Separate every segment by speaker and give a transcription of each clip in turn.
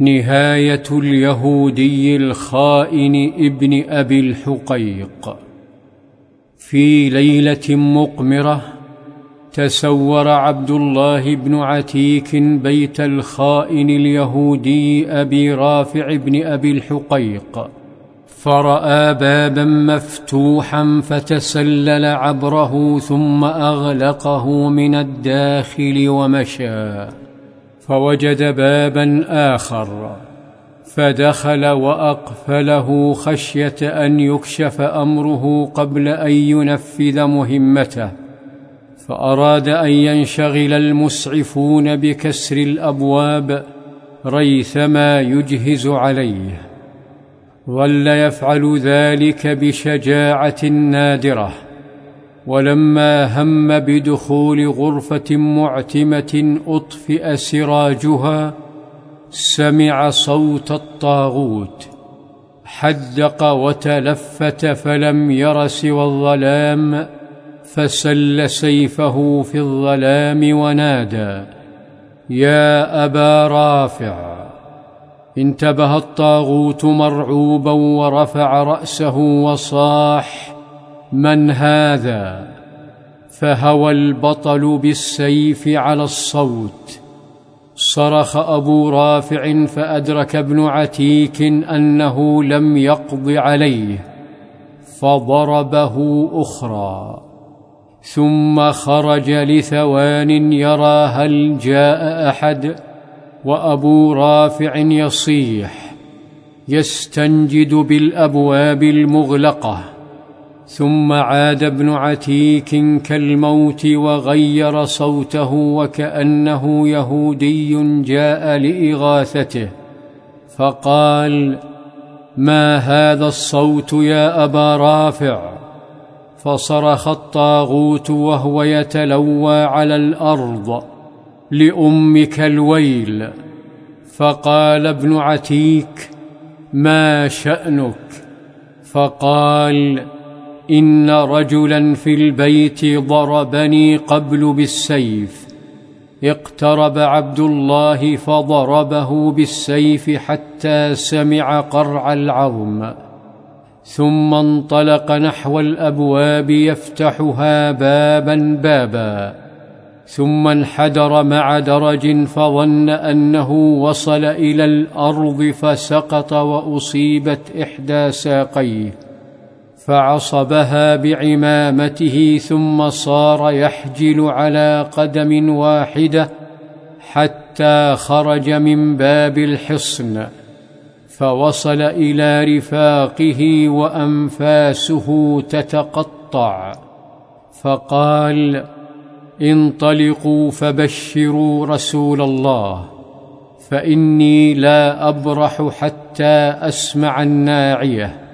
Speaker 1: نهاية اليهودي الخائن ابن أبي الحقيق. في ليلة مقمرة تسور عبد الله بن عتيك بيت الخائن اليهودي أبي رافع بن أبي الحقيق. فرأى بابا مفتوحا فتسلل عبره ثم أغلقه من الداخل ومشى. فوجد بابا آخر فدخل وأقفله خشية أن يكشف أمره قبل أن ينفذ مهمته فأراد أن ينشغل المسعفون بكسر الأبواب ريثما يجهز عليه ظل يفعل ذلك بشجاعة نادرة. ولما هم بدخول غرفة معتمة أطفئ سراجها سمع صوت الطاغوت حدق وتلفت فلم ير سوى الظلام فسل سيفه في الظلام ونادى يا أبا رافع انتبه الطاغوت مرعوبا ورفع رأسه وصاح من هذا فهوى البطل بالسيف على الصوت. صرخ أبو رافع فأدرك ابن عتيك أنه لم يقض عليه فضربه أخرى. ثم خرج لثوان يرى هل جاء أحد؟ وأبو رافع يصيح يستنجد بالأبواب المغلقة. ثم عاد ابن عتيك كالموت وغير صوته وكأنه يهودي جاء لإغاثته فقال ما هذا الصوت يا أبا رافع؟ فصرخ الطاغوت وهو يتلوى على الأرض لأمك الويل فقال ابن عتيك ما شأنك؟ فقال إن رجلا في البيت ضربني قبل بالسيف. اقترب عبد الله فضربه بالسيف حتى سمع قرع العظم. ثم انطلق نحو الأبواب يفتحها بابا بابا. ثم انحدر مع درج فظن أنه وصل إلى الأرض فسقط وأصيبت إحدى ساقيه. فعصبها بعمامته ثم صار يحجل على قدم واحدة حتى خرج من باب الحصن فوصل إلى رفاقه وأنفاسه تتقطع. فقال انطلقوا فبشروا رسول الله فإني لا أبرح حتى أسمع الناعية.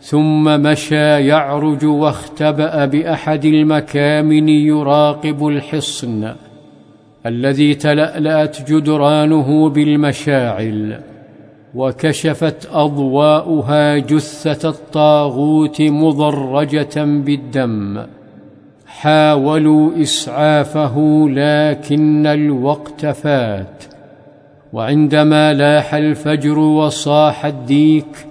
Speaker 1: ثم مشى يعرج واختبأ بأحد المكامن يراقب الحصن الذي تلألأت جدرانه بالمشاعل وكشفت أضواؤها جثة الطاغوت مضرجة بالدم. حاولوا إسعافه لكن الوقت فات وعندما لاح الفجر وصاح الديك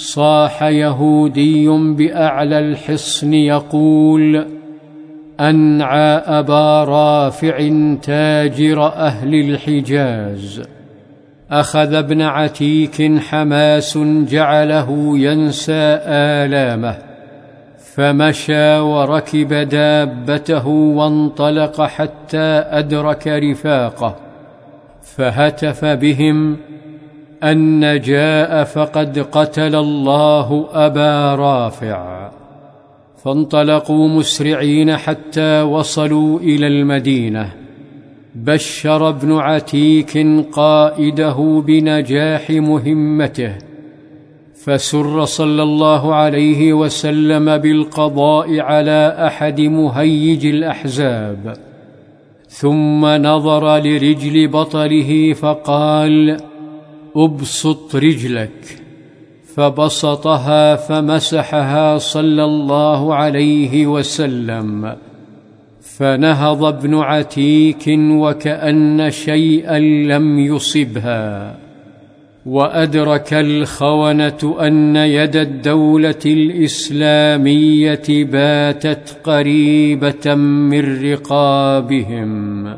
Speaker 1: صاح يهودي بأعلى الحصن يقول أنعى أبا رافع تاجر أهل الحجاز. أخذ ابن عتيك حماس جعله ينسى آلامه فمشى وركب دابته وانطلق حتى أدرك رفاقه فهتف بهم أن جاء فقد قتل الله أبا رافع. فانطلقوا مسرعين حتى وصلوا إلى المدينة. بشر ابن عتيك قائده بنجاح مهمته. فسر صلى الله عليه وسلم بالقضاء على أحد مهيج الأحزاب. ثم نظر لرجل بطله فقال أبسط رجلك. فبسطها فمسحها صلى الله عليه وسلم. فنهض ابن عتيك وكأن شيئا لم يصبها. وأدرك الخونة أن يد الدولة الإسلامية باتت قريبة من رقابهم.